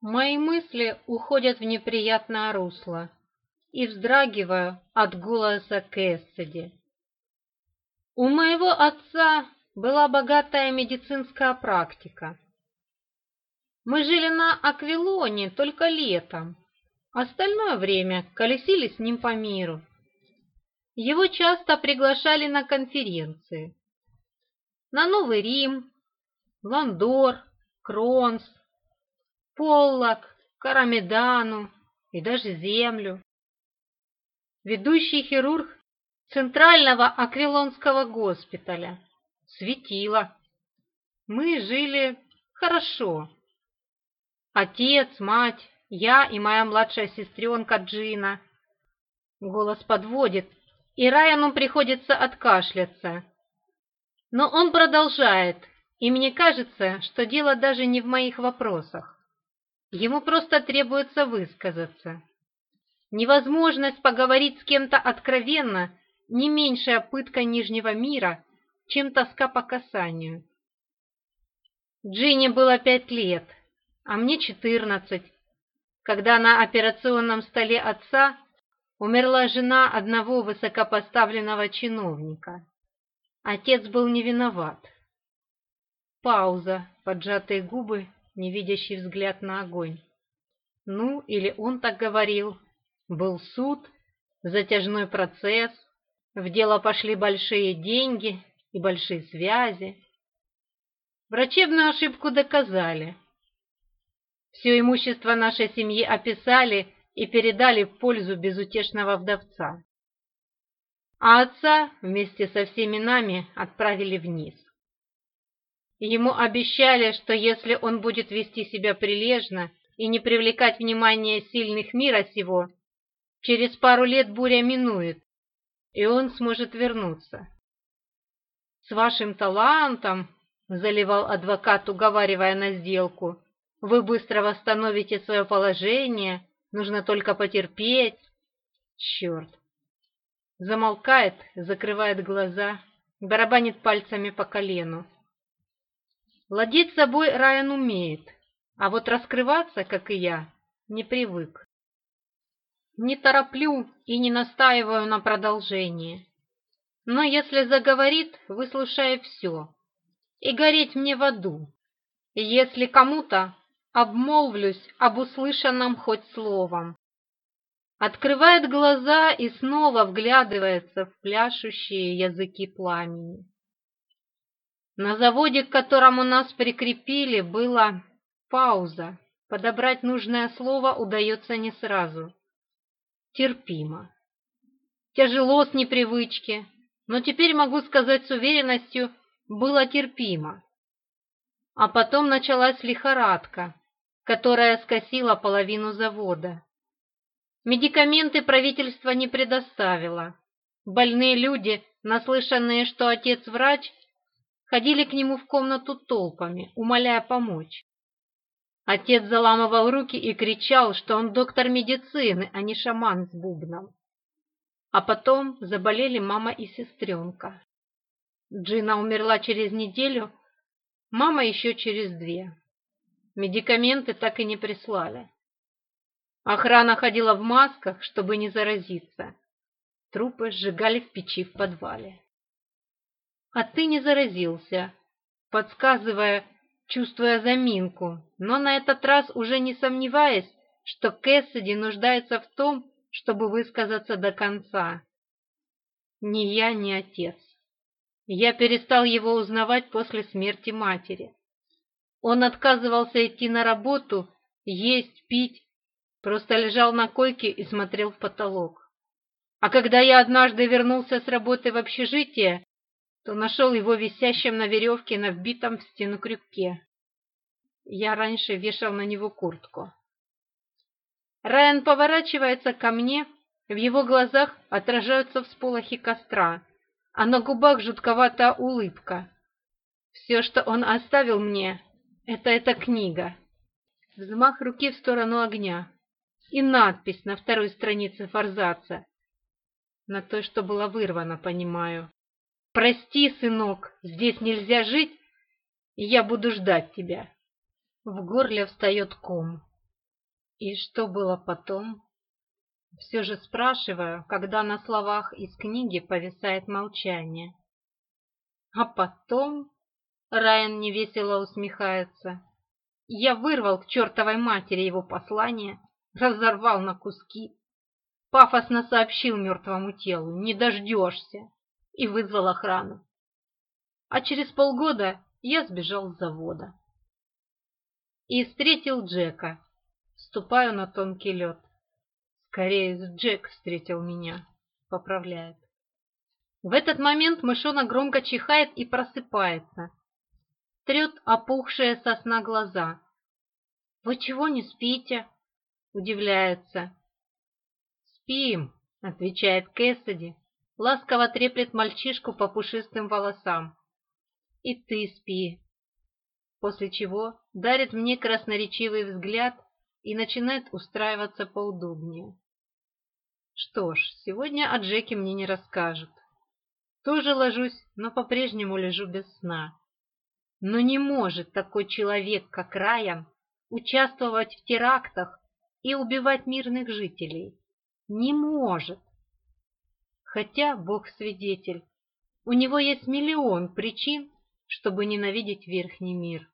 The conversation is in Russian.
Мои мысли уходят в неприятное русло и вздрагиваю от голоса Кэссиди. У моего отца была богатая медицинская практика. Мы жили на Аквилоне только летом, остальное время колесили с ним по миру. Его часто приглашали на конференции. На Новый Рим, Ландор, Кронс, Поллок, Карамедану и даже землю. Ведущий хирург Центрального Аквилонского госпиталя светило. Мы жили хорошо. Отец, мать, я и моя младшая сестренка Джина. Голос подводит, и Райану приходится откашляться. Но он продолжает, и мне кажется, что дело даже не в моих вопросах. Ему просто требуется высказаться. Невозможность поговорить с кем-то откровенно – не меньшая пытка Нижнего мира, чем тоска по касанию. Джинни было пять лет, а мне четырнадцать, когда на операционном столе отца умерла жена одного высокопоставленного чиновника. Отец был не виноват. Пауза, поджатые губы невидящий взгляд на огонь. Ну, или он так говорил. Был суд, затяжной процесс, в дело пошли большие деньги и большие связи. Врачебную ошибку доказали. Все имущество нашей семьи описали и передали в пользу безутешного вдовца. А отца вместе со всеми нами отправили вниз. Ему обещали, что если он будет вести себя прилежно и не привлекать внимание сильных мира сего, через пару лет буря минует, и он сможет вернуться. «С вашим талантом», — заливал адвокат, уговаривая на сделку, — «вы быстро восстановите свое положение, нужно только потерпеть». «Черт!» Замолкает, закрывает глаза, барабанит пальцами по колену. Владеть собой Райан умеет, а вот раскрываться, как и я, не привык. Не тороплю и не настаиваю на продолжении. Но если заговорит, выслушаю все. И гореть мне в аду. Если кому-то обмолвлюсь об услышанном хоть словом. Открывает глаза и снова вглядывается в пляшущие языки пламени. На заводе, к которому нас прикрепили, была пауза. Подобрать нужное слово удается не сразу. Терпимо. Тяжело с непривычки, но теперь могу сказать с уверенностью, было терпимо. А потом началась лихорадка, которая скосила половину завода. Медикаменты правительство не предоставило. Больные люди, наслышанные, что отец врач, ходили к нему в комнату толпами, умоляя помочь. Отец заламывал руки и кричал, что он доктор медицины, а не шаман с бубном. А потом заболели мама и сестренка. Джина умерла через неделю, мама еще через две. Медикаменты так и не прислали. Охрана ходила в масках, чтобы не заразиться. Трупы сжигали в печи в подвале а ты не заразился», подсказывая, чувствуя заминку, но на этот раз уже не сомневаясь, что Кэссиди нуждается в том, чтобы высказаться до конца. «Ни я, ни отец. Я перестал его узнавать после смерти матери. Он отказывался идти на работу, есть, пить, просто лежал на койке и смотрел в потолок. А когда я однажды вернулся с работы в общежитие, то нашел его висящим на веревке на вбитом в стену крюке. Я раньше вешал на него куртку. Райан поворачивается ко мне, в его глазах отражаются всполохи костра, а на губах жутковатая улыбка. Все, что он оставил мне, это эта книга. Взмах руки в сторону огня и надпись на второй странице форзаца. На той, что была вырвана, понимаю. Прости, сынок, здесь нельзя жить, я буду ждать тебя. В горле встает ком. И что было потом? Все же спрашиваю, когда на словах из книги повисает молчание. А потом... Райан невесело усмехается. Я вырвал к чертовой матери его послание, разорвал на куски. Пафосно сообщил мертвому телу, не дождешься и вызвал охрану. А через полгода я сбежал с завода. И встретил Джека. Ступаю на тонкий лед. Скорее, Джек встретил меня. Поправляет. В этот момент мышонок громко чихает и просыпается. Трет опухшая сосна глаза. «Вы чего не спите?» – удивляется. «Спим», – отвечает Кэссиди, ласково треплет мальчишку по пушистым волосам. «И ты спи!» После чего дарит мне красноречивый взгляд и начинает устраиваться поудобнее. Что ж, сегодня о Джеке мне не расскажут. Тоже ложусь, но по-прежнему лежу без сна. Но не может такой человек, как Райан, участвовать в терактах и убивать мирных жителей. Не может хотя, бог свидетель, у него есть миллион причин, чтобы ненавидеть верхний мир.